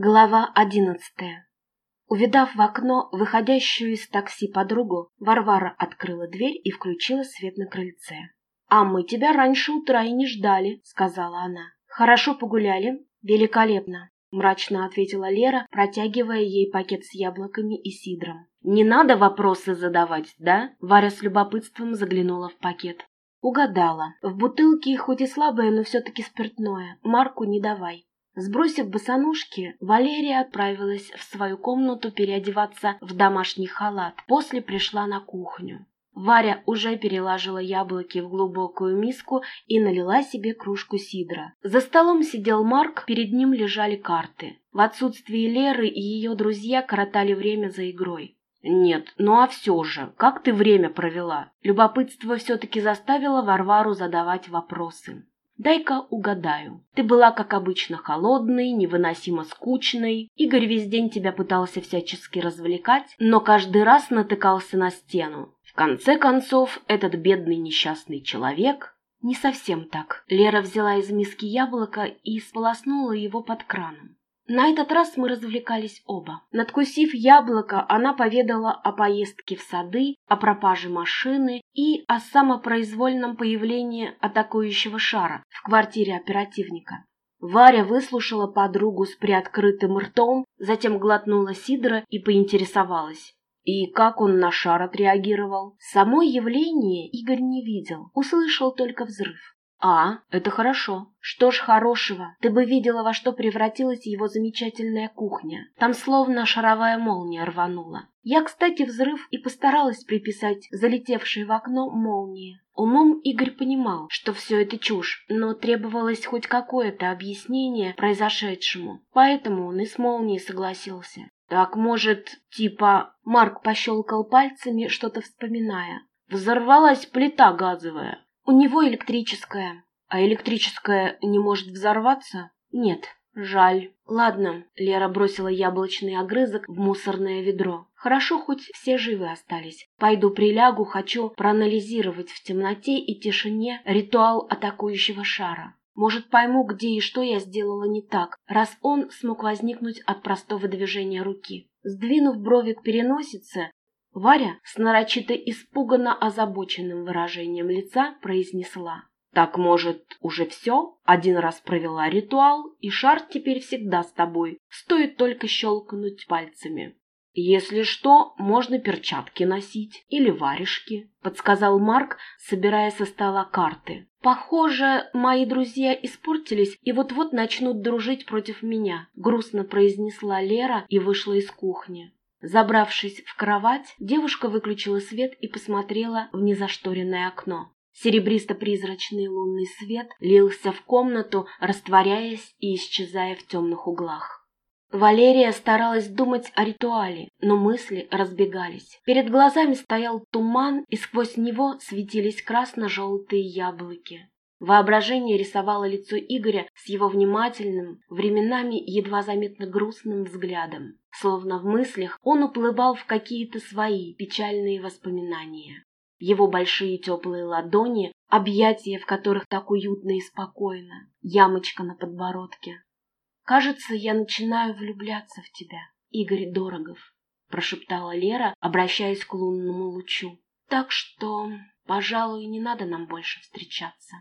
Глава одиннадцатая. Увидав в окно выходящую из такси подругу, Варвара открыла дверь и включила свет на крыльце. «А мы тебя раньше утра и не ждали», — сказала она. «Хорошо погуляли?» «Великолепно», — мрачно ответила Лера, протягивая ей пакет с яблоками и сидром. «Не надо вопросы задавать, да?» Варя с любопытством заглянула в пакет. «Угадала. В бутылке хоть и слабое, но все-таки спиртное. Марку не давай». Сбросив босоножки, Валерия отправилась в свою комнату переодеваться в домашний халат. После пришла на кухню. Варя уже переложила яблоки в глубокую миску и налила себе кружку сидра. За столом сидел Марк, перед ним лежали карты. В отсутствие Леры и ее друзья коротали время за игрой. «Нет, ну а все же, как ты время провела?» Любопытство все-таки заставило Варвару задавать вопросы. Дай-ка угадаю. Ты была, как обычно, холодной, невыносимо скучной. Игорь весь день тебя пытался всячески развлекать, но каждый раз натыкался на стену. В конце концов, этот бедный несчастный человек... Не совсем так. Лера взяла из миски яблоко и сполоснула его под краном. На этот раз мы развлекались оба. Надкусив яблоко, она поведала о поездке в сады, о пропаже машины и о самопроизвольном появлении атакующего шара в квартире оперативника. Варя выслушала подругу с приоткрытым ртом, затем глотнула сидра и поинтересовалась. И как он на шар отреагировал? Само явление Игорь не видел, услышал только взрыв. «А, это хорошо. Что ж хорошего? Ты бы видела, во что превратилась его замечательная кухня. Там словно шаровая молния рванула. Я, кстати, взрыв и постаралась приписать залетевшей в окно молнии. Умом Игорь понимал, что все это чушь, но требовалось хоть какое-то объяснение произошедшему, поэтому он и с молнией согласился. Так, может, типа, Марк пощелкал пальцами, что-то вспоминая. Взорвалась плита газовая. У него электрическая. А электрическая не может взорваться? Нет. Жаль. Ладно, Лера бросила яблочный огрызок в мусорное ведро. Хорошо, хоть все живы остались. Пойду прилягу, хочу проанализировать в темноте и тишине ритуал атакующего шара. Может, пойму, где и что я сделала не так, раз он смог возникнуть от простого движения руки. Сдвинув брови к переносице, Варя с нарочито испуганно озабоченным выражением лица произнесла. «Так, может, уже все? Один раз провела ритуал, и шар теперь всегда с тобой. Стоит только щелкнуть пальцами. Если что, можно перчатки носить или варежки», — подсказал Марк, собирая со стола карты. «Похоже, мои друзья испортились и вот-вот начнут дружить против меня», — грустно произнесла Лера и вышла из кухни. Забравшись в кровать, девушка выключила свет и посмотрела в незашторенное окно. Серебристо-призрачный лунный свет лился в комнату, растворяясь и исчезая в темных углах. Валерия старалась думать о ритуале, но мысли разбегались. Перед глазами стоял туман, и сквозь него светились красно-желтые яблоки. Воображение рисовало лицо Игоря с его внимательным, временами едва заметно грустным взглядом. Словно в мыслях он уплывал в какие-то свои печальные воспоминания. Его большие теплые ладони, объятия, в которых так уютно и спокойно, ямочка на подбородке. «Кажется, я начинаю влюбляться в тебя, Игорь Дорогов», прошептала Лера, обращаясь к лунному лучу. «Так что, пожалуй, не надо нам больше встречаться».